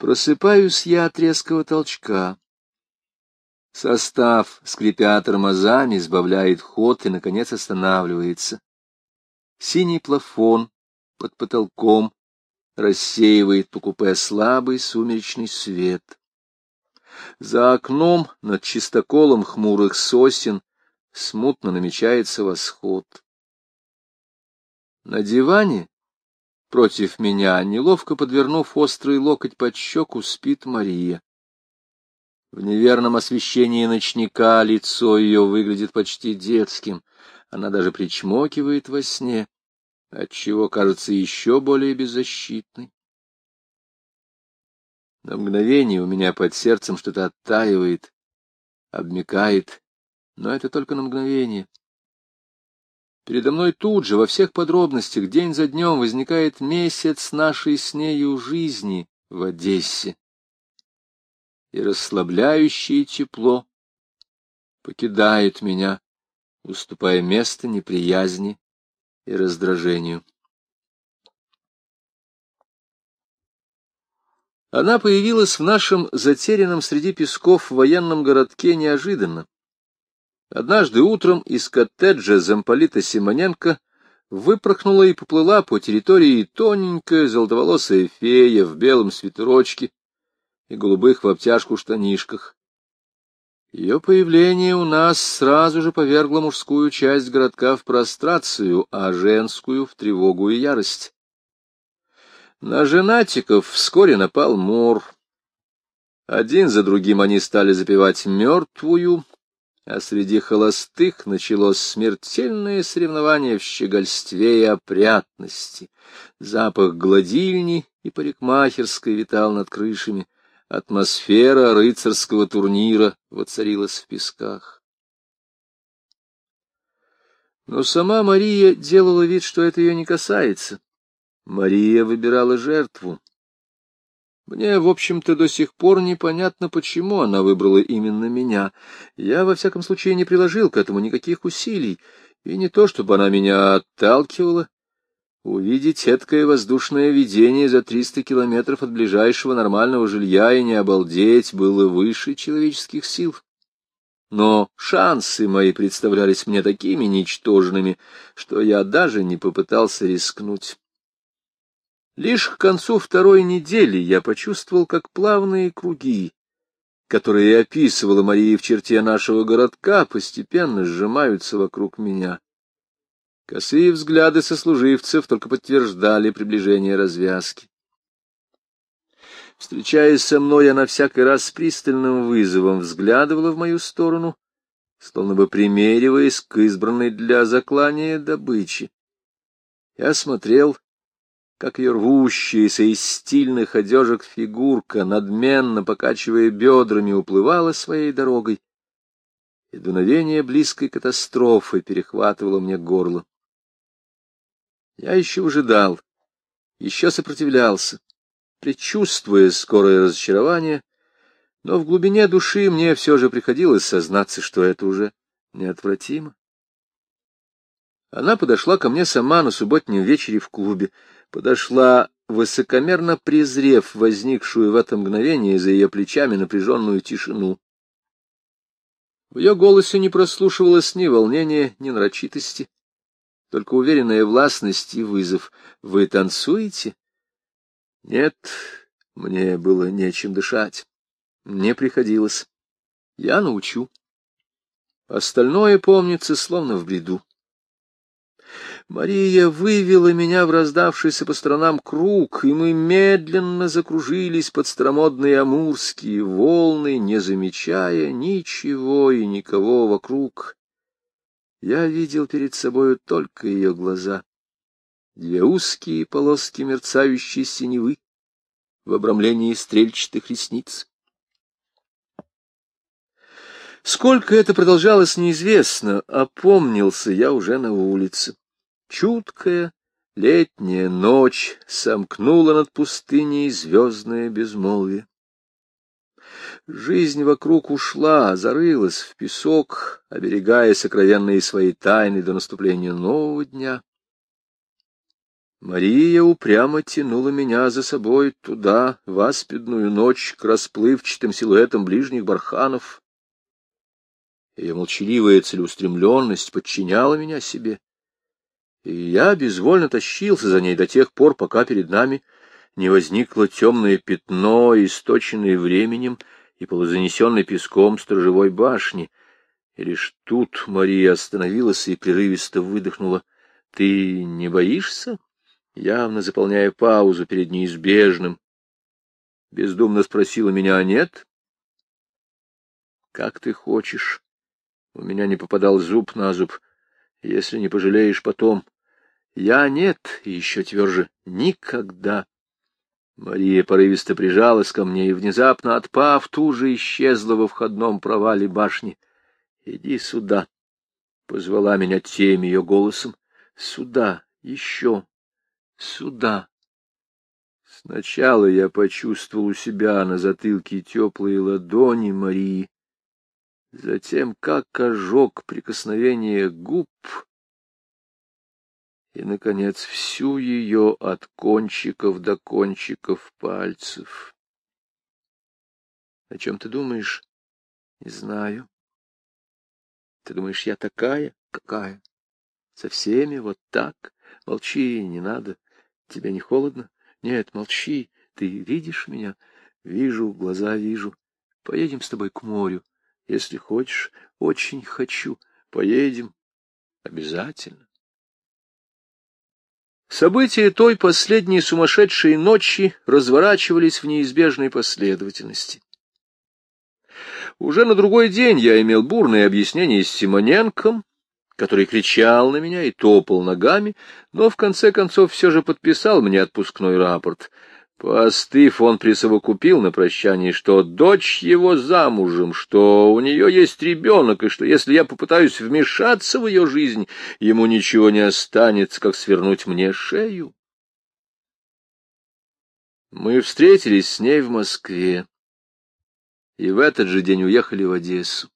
Просыпаюсь я от резкого толчка. Состав, скрипя тормозами, сбавляет ход и, наконец, останавливается. Синий плафон под потолком рассеивает по купе слабый сумеречный свет. За окном над чистоколом хмурых сосен смутно намечается восход. На диване против меня, неловко подвернув острый локоть под щеку, спит Мария. В неверном освещении ночника лицо ее выглядит почти детским, она даже причмокивает во сне, отчего кажется еще более беззащитной. На мгновение у меня под сердцем что-то оттаивает, обмекает, но это только на мгновение. Передо мной тут же, во всех подробностях, день за днем возникает месяц нашей с нею жизни в Одессе. И расслабляющее тепло покидает меня, уступая место неприязни и раздражению. Она появилась в нашем затерянном среди песков военном городке неожиданно. Однажды утром из коттеджа замполита Симоненко выпорхнула и поплыла по территории тоненькая золотоволосая фея в белом свитерочке и голубых в обтяжку штанишках. Ее появление у нас сразу же повергло мужскую часть городка в прострацию, а женскую — в тревогу и ярость. На женатиков вскоре напал мор. Один за другим они стали запивать мертвую, а среди холостых началось смертельное соревнование в щегольстве и опрятности. Запах гладильни и парикмахерской витал над крышами, атмосфера рыцарского турнира воцарилась в песках. Но сама Мария делала вид, что это ее не касается. Мария выбирала жертву, мне, в общем-то, до сих пор непонятно, почему она выбрала именно меня. Я, во всяком случае, не приложил к этому никаких усилий, и не то, чтобы она меня отталкивала. Увидеть эткое воздушное видение за триста километров от ближайшего нормального жилья и не обалдеть было выше человеческих сил. Но шансы мои представлялись мне такими ничтожными, что я даже не попытался рискнуть. Лишь к концу второй недели я почувствовал, как плавные круги, которые описывала Мария в черте нашего городка, постепенно сжимаются вокруг меня. Косые взгляды сослуживцев только подтверждали приближение развязки. Встречаясь со мной, она всякий раз с пристальным вызовом взглядывала в мою сторону, словно бы примериваясь к избранной для заклания добычи. Я смотрел как ее рвущаяся из стильных одежек фигурка, надменно покачивая бедрами, уплывала своей дорогой, и дуновение близкой катастрофы перехватывало мне горло. Я еще ожидал, еще сопротивлялся, предчувствуя скорое разочарование, но в глубине души мне все же приходилось сознаться, что это уже неотвратимо. Она подошла ко мне сама на субботнем вечере в клубе, подошла, высокомерно презрев возникшую в это мгновение за ее плечами напряженную тишину. В ее голосе не прослушивалось ни волнения, ни нарочитости, только уверенная властность и вызов. «Вы танцуете?» «Нет, мне было нечем дышать. Не приходилось. Я научу. Остальное помнится, словно в бреду. Мария вывела меня в раздавшийся по сторонам круг, и мы медленно закружились под старомодные амурские волны, не замечая ничего и никого вокруг. Я видел перед собою только ее глаза, две узкие полоски мерцающей синевы в обрамлении стрельчатых ресниц. Сколько это продолжалось, неизвестно, опомнился я уже на улице. Чуткая летняя ночь сомкнула над пустыней звездное безмолвие. Жизнь вокруг ушла, зарылась в песок, оберегая сокровенные свои тайны до наступления нового дня. Мария упрямо тянула меня за собой туда, в аспидную ночь, к расплывчатым силуэтам ближних барханов. Ее молчаливая целеустремленность подчиняла меня себе, и я безвольно тащился за ней до тех пор, пока перед нами не возникло темное пятно, источенное временем и полузанесенное песком сторожевой башни. И лишь тут Мария остановилась и прерывисто выдохнула. — Ты не боишься? явно заполняя паузу перед неизбежным. Бездумно спросила меня, а нет? Как ты хочешь. У меня не попадал зуб на зуб. Если не пожалеешь потом. Я нет, и еще тверже, никогда. Мария порывисто прижалась ко мне и, внезапно отпав, тут же исчезла во входном провале башни. — Иди сюда, — позвала меня тем ее голосом. — Сюда, еще, сюда. Сначала я почувствовал у себя на затылке теплые ладони Марии, затем как ожог прикосновение губ, и, наконец, всю ее от кончиков до кончиков пальцев. О чем ты думаешь? Не знаю. Ты думаешь, я такая? Какая? Со всеми вот так? Молчи, не надо. Тебе не холодно? Нет, молчи. Ты видишь меня? Вижу, глаза вижу. Поедем с тобой к морю. Если хочешь, очень хочу. Поедем. Обязательно. События той последней сумасшедшей ночи разворачивались в неизбежной последовательности. Уже на другой день я имел бурное объяснение с Симоненком, который кричал на меня и топал ногами, но в конце концов все же подписал мне отпускной рапорт. Поостыв, он присовокупил на прощание, что дочь его замужем, что у нее есть ребенок, и что если я попытаюсь вмешаться в ее жизнь, ему ничего не останется, как свернуть мне шею. Мы встретились с ней в Москве, и в этот же день уехали в Одессу.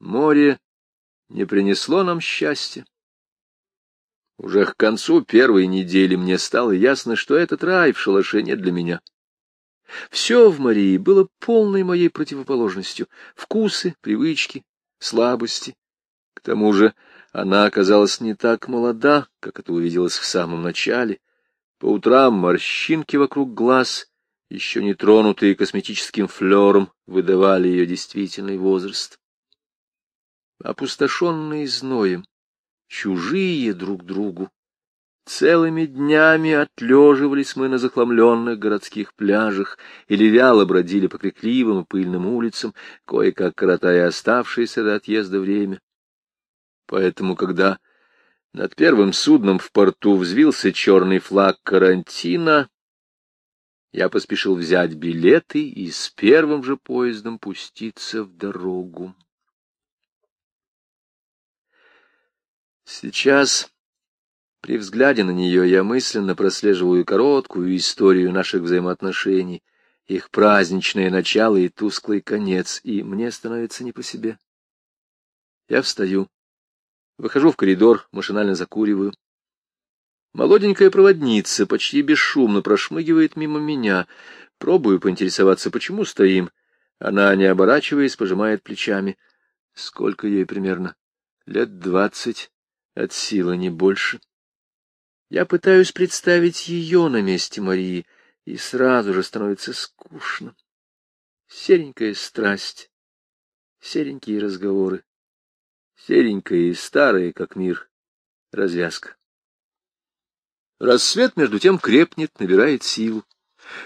Море не принесло нам счастья. Уже к концу первой недели мне стало ясно, что этот рай в шалаше не для меня. Все в Марии было полной моей противоположностью. Вкусы, привычки, слабости. К тому же она оказалась не так молода, как это увиделось в самом начале. По утрам морщинки вокруг глаз, еще не тронутые косметическим флером, выдавали ее действительный возраст опустошенные зноем, чужие друг другу. Целыми днями отлеживались мы на захламленных городских пляжах или вяло бродили по крикливым и пыльным улицам, кое-как коротая оставшееся до отъезда время. Поэтому, когда над первым судном в порту взвился черный флаг карантина, я поспешил взять билеты и с первым же поездом пуститься в дорогу. Сейчас, при взгляде на нее, я мысленно прослеживаю короткую историю наших взаимоотношений, их праздничное начало и тусклый конец, и мне становится не по себе. Я встаю, выхожу в коридор, машинально закуриваю. Молоденькая проводница почти бесшумно прошмыгивает мимо меня. Пробую поинтересоваться, почему стоим. Она, не оборачиваясь, пожимает плечами. Сколько ей примерно? Лет двадцать от силы не больше. Я пытаюсь представить ее на месте Марии, и сразу же становится скучно. Серенькая страсть, серенькие разговоры, серенькая и старая, как мир, развязка. Рассвет, между тем, крепнет, набирает силу.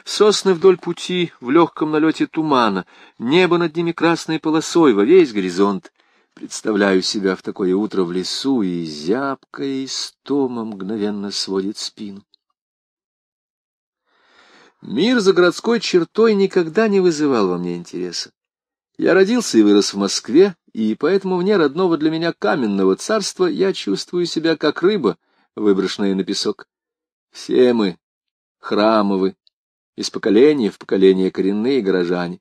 Сосны вдоль пути в легком налете тумана, небо над ними красной полосой во весь горизонт. Представляю себя в такое утро в лесу, и зябкая истома мгновенно сводит спину. Мир за городской чертой никогда не вызывал во мне интереса. Я родился и вырос в Москве, и поэтому вне родного для меня каменного царства я чувствую себя как рыба, выброшенная на песок. Все мы храмовы, из поколения в поколение коренные горожане.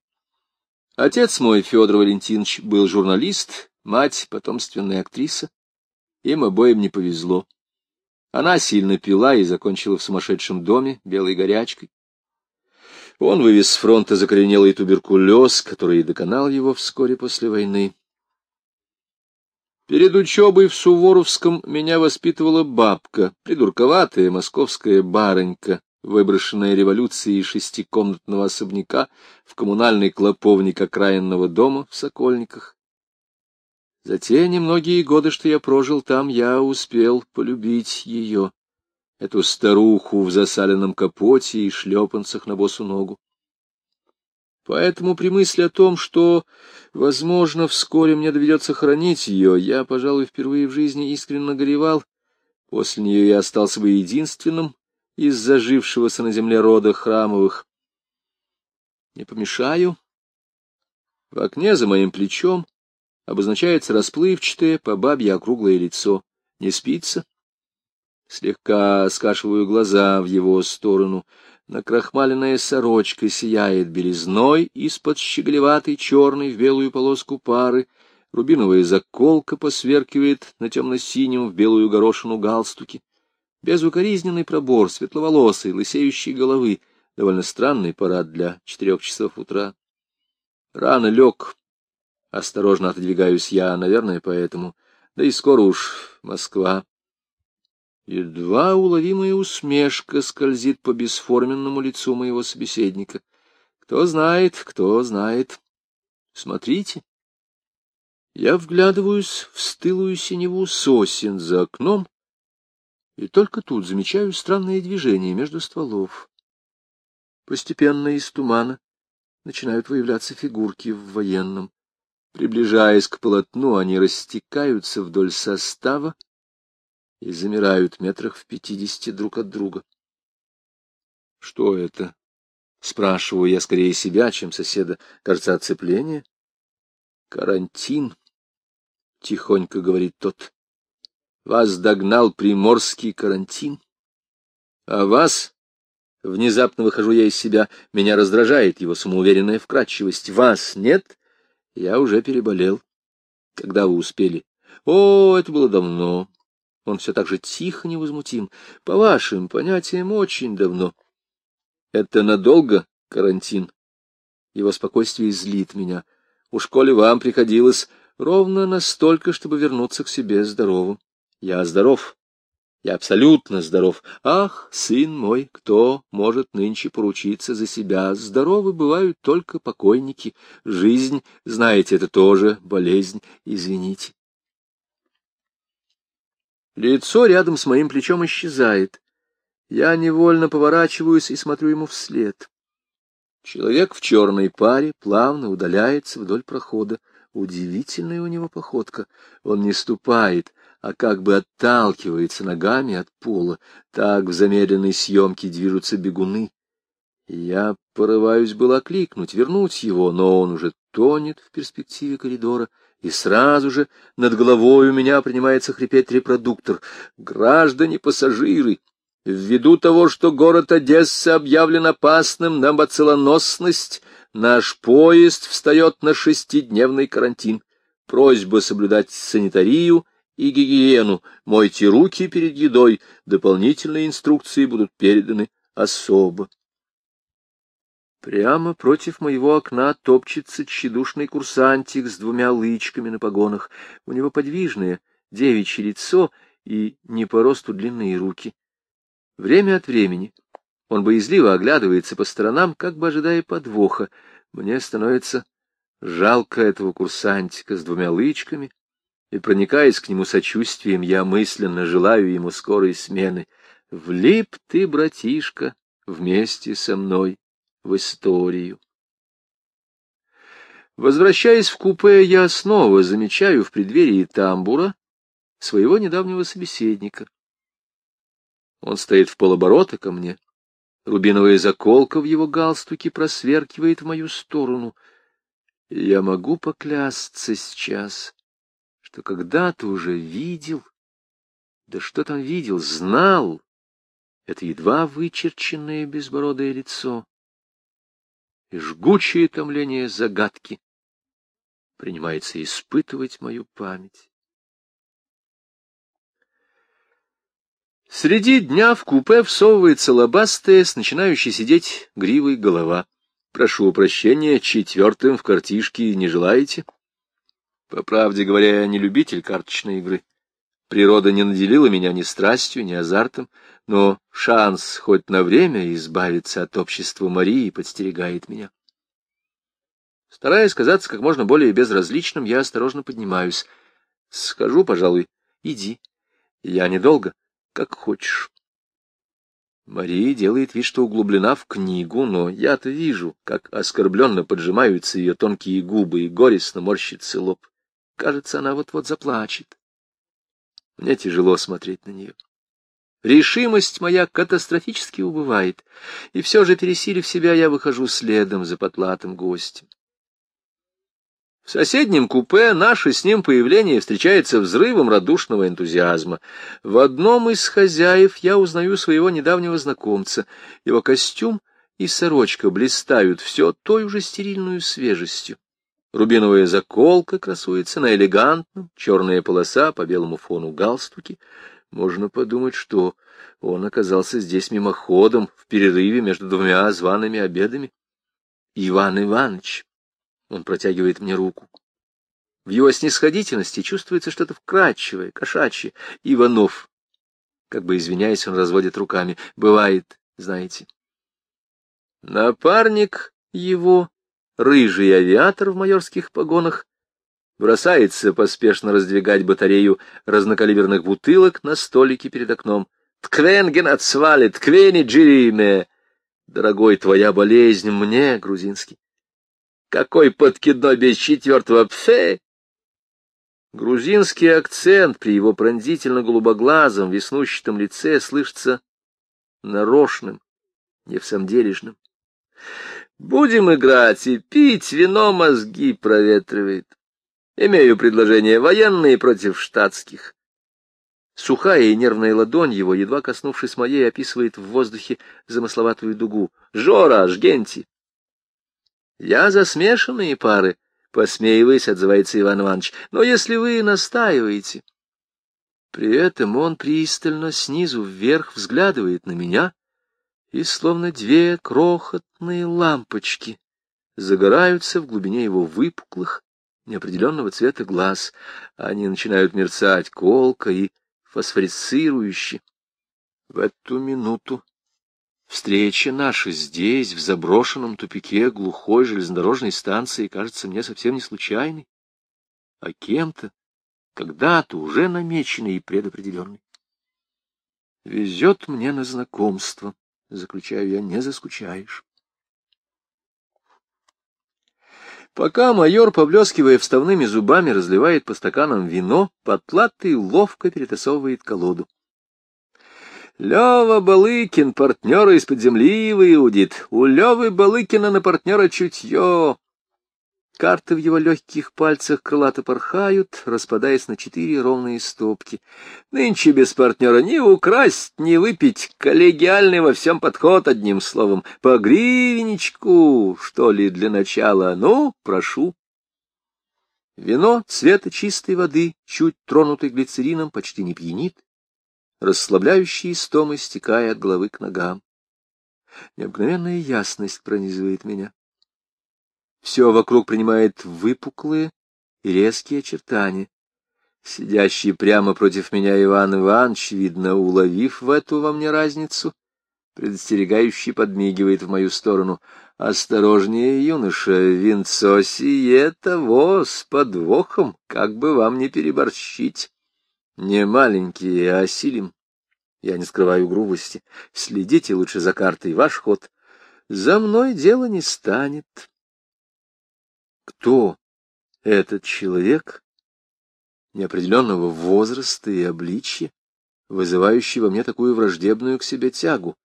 Отец мой, Федор Валентинович, был журналист, мать — потомственная актриса. Им обоим не повезло. Она сильно пила и закончила в сумасшедшем доме белой горячкой. Он вывез с фронта закоренелый туберкулез, который доконал его вскоре после войны. Перед учебой в Суворовском меня воспитывала бабка, придурковатая московская барынька, выброшенная революцией шестикомнатного особняка в коммунальный клоповник окраинного дома в Сокольниках. За те немногие годы, что я прожил там, я успел полюбить ее, эту старуху в засаленном капоте и шлепанцах на босу ногу. Поэтому при мысли о том, что, возможно, вскоре мне доведется хранить ее, я, пожалуй, впервые в жизни искренне горевал. После нее я остался бы единственным из зажившегося на земле рода храмовых. Не помешаю. В окне за моим плечом обозначается расплывчатое, по бабье округлое лицо. Не спится? Слегка скашиваю глаза в его сторону — Накрахмаленная сорочка сияет белизной из-под щеголеватой черной в белую полоску пары, рубиновая заколка посверкивает на темно-синем в белую горошину галстуке. Безукоризненный пробор светловолосой, лысеющей головы, довольно странный парад для четырех часов утра. Рано лег, осторожно отодвигаюсь я, наверное, поэтому, да и скоро уж Москва. Едва уловимая усмешка скользит по бесформенному лицу моего собеседника. Кто знает, кто знает. Смотрите. Я вглядываюсь в стылую синеву сосен за окном, и только тут замечаю странные движения между стволов. Постепенно из тумана начинают выявляться фигурки в военном. Приближаясь к полотну, они растекаются вдоль состава, и замирают метрах в пятидесяти друг от друга. Что это? Спрашиваю я скорее себя, чем соседа. Кажется, оцепление. Карантин, тихонько говорит тот. Вас догнал приморский карантин. А вас... Внезапно выхожу я из себя. Меня раздражает его самоуверенная вкрадчивость. Вас нет? Я уже переболел. Когда вы успели? О, это было давно. Он все так же тихо невозмутим. По вашим понятиям, очень давно. Это надолго карантин? Его спокойствие злит меня. У школе вам приходилось ровно настолько, чтобы вернуться к себе здоровым. Я здоров. Я абсолютно здоров. Ах, сын мой, кто может нынче поручиться за себя? Здоровы бывают только покойники. Жизнь, знаете, это тоже болезнь. Извините. Лицо рядом с моим плечом исчезает. Я невольно поворачиваюсь и смотрю ему вслед. Человек в черной паре плавно удаляется вдоль прохода. Удивительная у него походка. Он не ступает, а как бы отталкивается ногами от пола. Так в замедленной съемке движутся бегуны. Я порываюсь было окликнуть, вернуть его, но он уже тонет в перспективе коридора — и сразу же над головой у меня принимается хрипеть репродуктор. Граждане пассажиры, ввиду того, что город Одесса объявлен опасным на бациллоносность, наш поезд встает на шестидневный карантин. Просьба соблюдать санитарию и гигиену. Мойте руки перед едой. Дополнительные инструкции будут переданы особо. Прямо против моего окна топчется тщедушный курсантик с двумя лычками на погонах. У него подвижное девичье лицо и не по росту длинные руки. Время от времени он боязливо оглядывается по сторонам, как бы ожидая подвоха. Мне становится жалко этого курсантика с двумя лычками, и, проникаясь к нему сочувствием, я мысленно желаю ему скорой смены. Влип ты, братишка, вместе со мной в историю. Возвращаясь в купе, я снова замечаю в преддверии тамбура своего недавнего собеседника. Он стоит в полоборота ко мне. Рубиновая заколка в его галстуке просверкивает в мою сторону. Я могу поклясться сейчас, что когда-то уже видел, да что там видел, знал это едва вычерченное безбородое лицо и жгучее томление загадки принимается испытывать мою память. Среди дня в купе всовывается лобастая с начинающей сидеть гривой голова. Прошу прощения, четвертым в картишке не желаете? По правде говоря, я не любитель карточной игры. Природа не наделила меня ни страстью, ни азартом, но шанс хоть на время избавиться от общества Марии подстерегает меня. Стараясь казаться как можно более безразличным, я осторожно поднимаюсь. Скажу, пожалуй, иди. Я недолго как хочешь. Мария делает вид, что углублена в книгу, но я-то вижу, как оскорбленно поджимаются ее тонкие губы и горестно морщится лоб. Кажется, она вот-вот заплачет. Мне тяжело смотреть на нее. Решимость моя катастрофически убывает, и все же, пересилив себя, я выхожу следом за потлатым гостем. В соседнем купе наше с ним появление встречается взрывом радушного энтузиазма. В одном из хозяев я узнаю своего недавнего знакомца. Его костюм и сорочка блистают все той же стерильную свежестью. Рубиновая заколка красуется на элегантном, черная полоса по белому фону галстуки. Можно подумать, что он оказался здесь мимоходом в перерыве между двумя зваными обедами. Иван Иванович. Он протягивает мне руку. В его снисходительности чувствуется что-то вкрадчивое, кошачье. Иванов. Как бы извиняясь, он разводит руками. Бывает, знаете. Напарник его, рыжий авиатор в майорских погонах, бросается поспешно раздвигать батарею разнокалиберных бутылок на столике перед окном. «Тквенген отсвали, тквени джириме!» Дорогой, твоя болезнь мне, грузинский. Какой подкидной без четвертого пфе! Грузинский акцент при его пронзительно-голубоглазом веснущатом лице слышится нарочным, не в самом делешным. Будем играть и пить, вино мозги проветривает. Имею предложение военные против штатских. Сухая и нервная ладонь его, едва коснувшись моей, описывает в воздухе замысловатую дугу. «Жора, жгенти!» Я за смешанные пары, посмеиваясь, отзывается Иван Иванович, но если вы настаиваете... При этом он пристально снизу вверх взглядывает на меня, и словно две крохотные лампочки загораются в глубине его выпуклых, неопределенного цвета глаз. Они начинают мерцать колко и фосфорицирующе. В эту минуту Встреча наша здесь, в заброшенном тупике глухой железнодорожной станции, кажется мне совсем не случайной, а кем-то, когда-то уже намеченной и предопределенной. Везет мне на знакомство, заключаю я, не заскучаешь. Пока майор, поблескивая вставными зубами, разливает по стаканам вино, потлатый ловко перетасовывает колоду. Лева Балыкин партнера из-под земли выудит. У Левы Балыкина на партнера чутье. Карты в его легких пальцах крылато порхают, распадаясь на четыре ровные стопки. Нынче без партнера ни украсть, ни выпить, коллегиальный во всем подход, одним словом. По гривенечку, что ли, для начала. Ну, прошу. Вино цвета чистой воды, чуть тронутый глицерином, почти не пьянит расслабляющий истомы, стекая от головы к ногам. Необыкновенная ясность пронизывает меня. Все вокруг принимает выпуклые и резкие очертания. Сидящий прямо против меня Иван Иванович, видно, уловив в эту во мне разницу, предостерегающий подмигивает в мою сторону. «Осторожнее, юноша, винцо сие того с подвохом, как бы вам не переборщить». Не маленькие, а осилим. Я не скрываю грубости. Следите лучше за картой, ваш ход. За мной дело не станет. Кто этот человек неопределенного возраста и обличья, вызывающий во мне такую враждебную к себе тягу?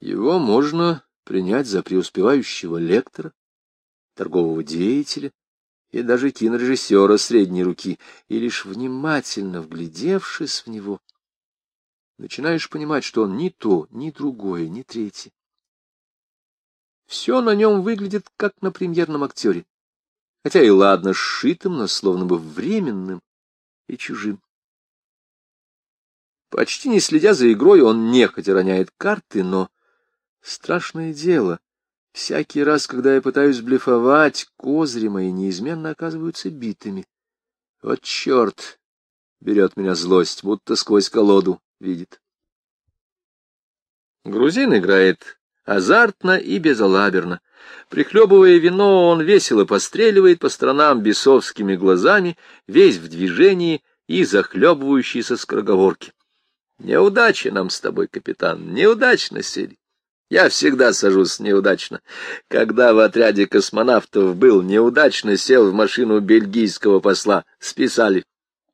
Его можно принять за преуспевающего лектора, торгового деятеля, и даже кинорежиссера средней руки, и лишь внимательно вглядевшись в него, начинаешь понимать, что он ни то, ни другое, ни третье. Все на нем выглядит, как на премьерном актере, хотя и ладно сшитым, но словно бы временным и чужим. Почти не следя за игрой, он нехотя роняет карты, но... Страшное дело. Всякий раз, когда я пытаюсь блефовать, козыри мои неизменно оказываются битыми. Вот черт! Берет меня злость, будто сквозь колоду видит. Грузин играет азартно и безалаберно. Прихлебывая вино, он весело постреливает по сторонам бесовскими глазами, весь в движении и захлебывающийся скороговорки. Неудача нам с тобой, капитан, неудачно, Сирий. Я всегда сажусь неудачно. Когда в отряде космонавтов был, неудачно сел в машину бельгийского посла. Списали.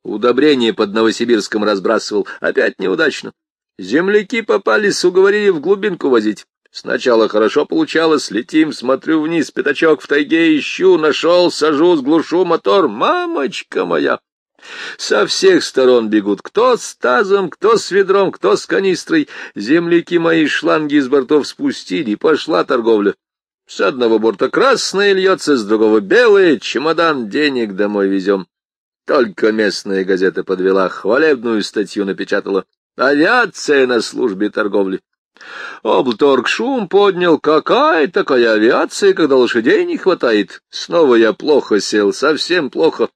Удобрение под Новосибирском разбрасывал. Опять неудачно. Земляки попались, уговорили в глубинку возить. Сначала хорошо получалось, летим, смотрю вниз, пятачок в тайге ищу, нашел, сажусь, глушу мотор. Мамочка моя! Со всех сторон бегут, кто с тазом, кто с ведром, кто с канистрой. Земляки мои шланги из бортов спустили, пошла торговля. С одного борта красное льется, с другого белое, чемодан денег домой везем. Только местная газета подвела, хвалебную статью напечатала. Авиация на службе торговли. Облторг шум поднял. Какая такая авиация, когда лошадей не хватает? Снова я плохо сел, совсем плохо.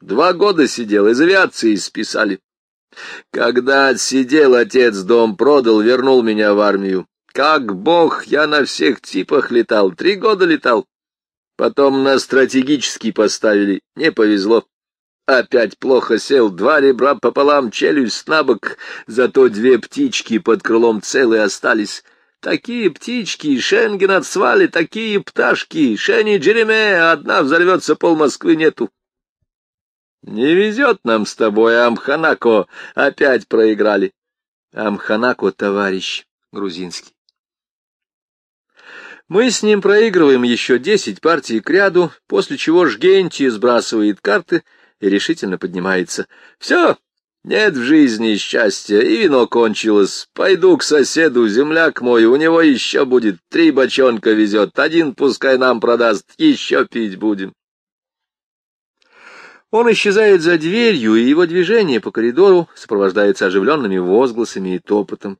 Два года сидел, из авиации списали. Когда отсидел, отец дом продал, вернул меня в армию. Как бог, я на всех типах летал, три года летал. Потом на стратегический поставили, не повезло. Опять плохо сел, два ребра пополам, челюсть на бок, зато две птички под крылом целые остались. Такие птички, Шенген от свали, такие пташки, Шени Джереме, одна взорвется, пол Москвы нету. Не везет нам с тобой, Амханако, опять проиграли. Амханако — товарищ грузинский. Мы с ним проигрываем еще десять партий к ряду, после чего Жгенти сбрасывает карты и решительно поднимается. Все, нет в жизни счастья, и вино кончилось. Пойду к соседу, земляк мой, у него еще будет три бочонка везет, один пускай нам продаст, еще пить будем. Он исчезает за дверью, и его движение по коридору сопровождается оживленными возгласами и топотом.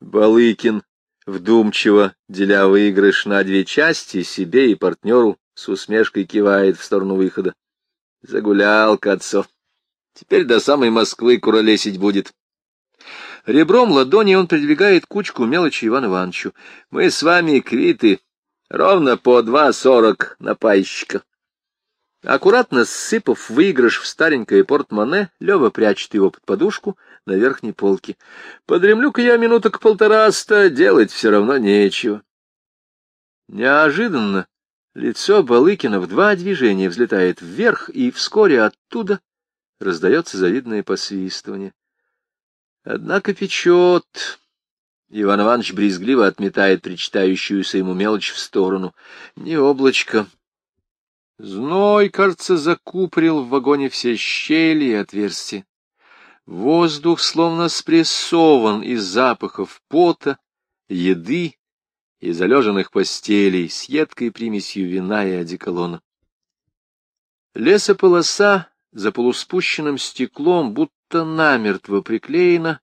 Балыкин, вдумчиво, деля выигрыш на две части, себе и партнеру, с усмешкой кивает в сторону выхода. Загулял Кацо. Теперь до самой Москвы куролесить будет. Ребром ладони он придвигает кучку мелочи Иван Ивановичу. Мы с вами квиты, ровно по два сорок на пайщика. Аккуратно сыпав выигрыш в старенькое портмоне, Лева прячет его под подушку на верхней полке. Подремлю-ка я минуток полтораста, делать все равно нечего. Неожиданно лицо Балыкина в два движения взлетает вверх, и вскоре оттуда раздается завидное посвистывание. Однако печет. Иван Иванович брезгливо отметает причитающуюся ему мелочь в сторону. Не облачко. Зной, кажется, закупорил в вагоне все щели и отверстия. Воздух словно спрессован из запахов пота, еды и залеженных постелей с едкой примесью вина и одеколона. Лесополоса за полуспущенным стеклом будто намертво приклеена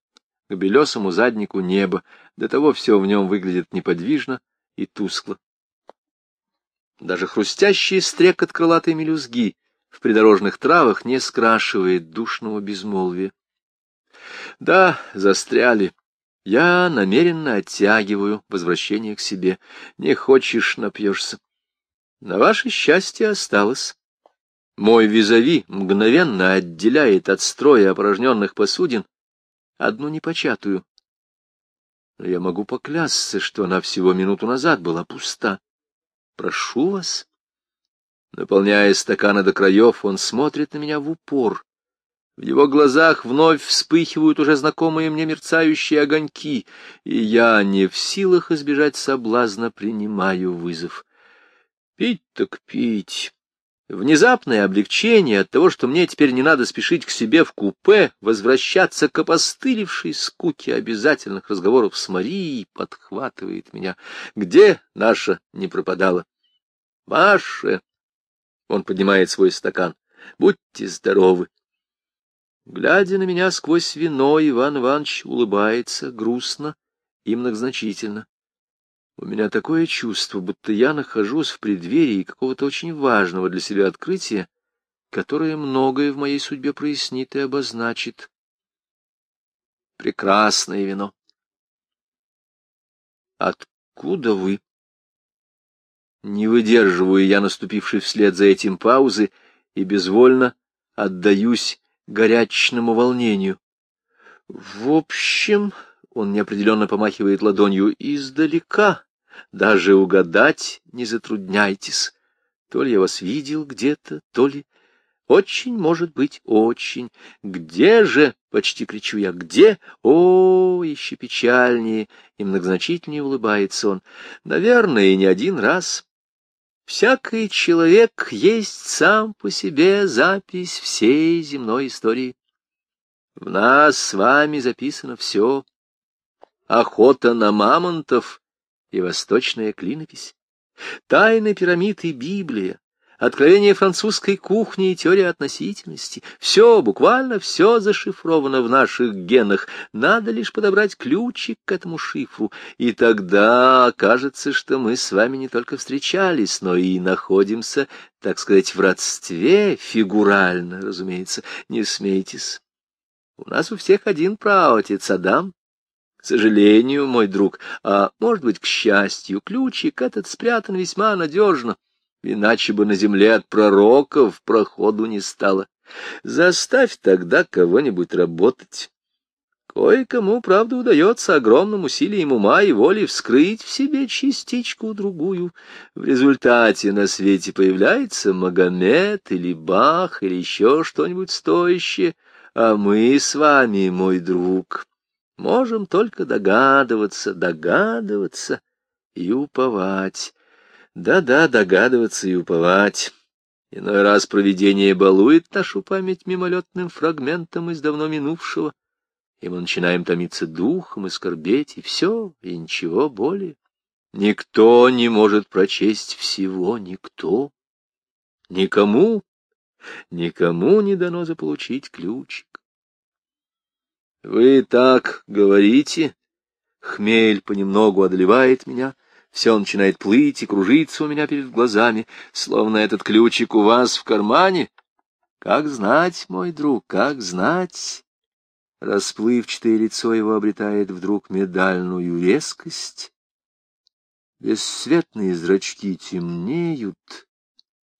к белесому заднику неба, до того все в нем выглядит неподвижно и тускло. Даже хрустящий стрекот крылатой мелюзги в придорожных травах не скрашивает душного безмолвия. Да, застряли. Я намеренно оттягиваю возвращение к себе. Не хочешь — напьешься. На ваше счастье осталось. Мой визави мгновенно отделяет от строя опорожненных посудин одну непочатую. Но я могу поклясться, что она всего минуту назад была пуста. Прошу вас. Наполняя стаканы до краев, он смотрит на меня в упор. В его глазах вновь вспыхивают уже знакомые мне мерцающие огоньки, и я не в силах избежать соблазна, принимаю вызов. Пить так пить. Внезапное облегчение от того, что мне теперь не надо спешить к себе в купе, возвращаться к опостылевшей скуке обязательных разговоров с Марией, подхватывает меня. Где наша не пропадала? Ваше! Он поднимает свой стакан. Будьте здоровы! Глядя на меня сквозь вино, Иван Иванович улыбается грустно и многозначительно. У меня такое чувство, будто я нахожусь в преддверии какого-то очень важного для себя открытия, которое многое в моей судьбе прояснит и обозначит. Прекрасное вино. Откуда вы? Не выдерживаю я наступившей вслед за этим паузы и безвольно отдаюсь горячному волнению. В общем, он неопределенно помахивает ладонью издалека, даже угадать не затрудняйтесь. То ли я вас видел где-то, то ли... Очень, может быть, очень. Где же, почти кричу я, где? О, еще печальнее и многозначительнее улыбается он. Наверное, и не один раз. Всякий человек есть сам по себе запись всей земной истории. В нас с вами записано все. Охота на мамонтов и восточная клинопись. Тайны пирамид и Библия, откровение французской кухни и теория относительности. Все, буквально все зашифровано в наших генах. Надо лишь подобрать ключик к этому шифру, и тогда окажется, что мы с вами не только встречались, но и находимся, так сказать, в родстве, фигурально, разумеется. Не смейтесь. У нас у всех один праотец Адам. К сожалению, мой друг, а может быть, к счастью, ключик этот спрятан весьма надежно иначе бы на земле от пророков проходу не стало. Заставь тогда кого-нибудь работать. Кое-кому, правда, удается огромным усилием ума и воли вскрыть в себе частичку-другую. В результате на свете появляется Магомед или Бах или еще что-нибудь стоящее, а мы с вами, мой друг, можем только догадываться, догадываться и уповать. Да-да, догадываться и уповать. Иной раз провидение балует нашу память мимолетным фрагментом из давно минувшего, и мы начинаем томиться духом и скорбеть, и все, и ничего более. Никто не может прочесть всего, никто. Никому, никому не дано заполучить ключик. Вы так говорите, хмель понемногу одолевает меня — все начинает плыть и кружиться у меня перед глазами, словно этот ключик у вас в кармане. Как знать, мой друг, как знать? Расплывчатое лицо его обретает вдруг медальную резкость. Бесцветные зрачки темнеют,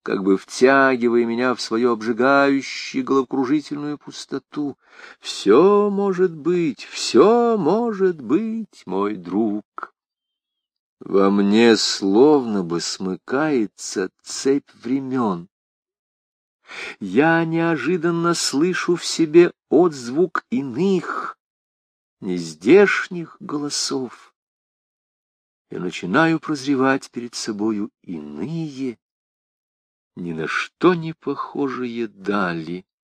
как бы втягивая меня в свою обжигающую головокружительную пустоту. Все может быть, все может быть, мой друг. Во мне словно бы смыкается цепь времен. Я неожиданно слышу в себе отзвук иных, нездешних голосов и начинаю прозревать перед собою иные, ни на что не похожие дали.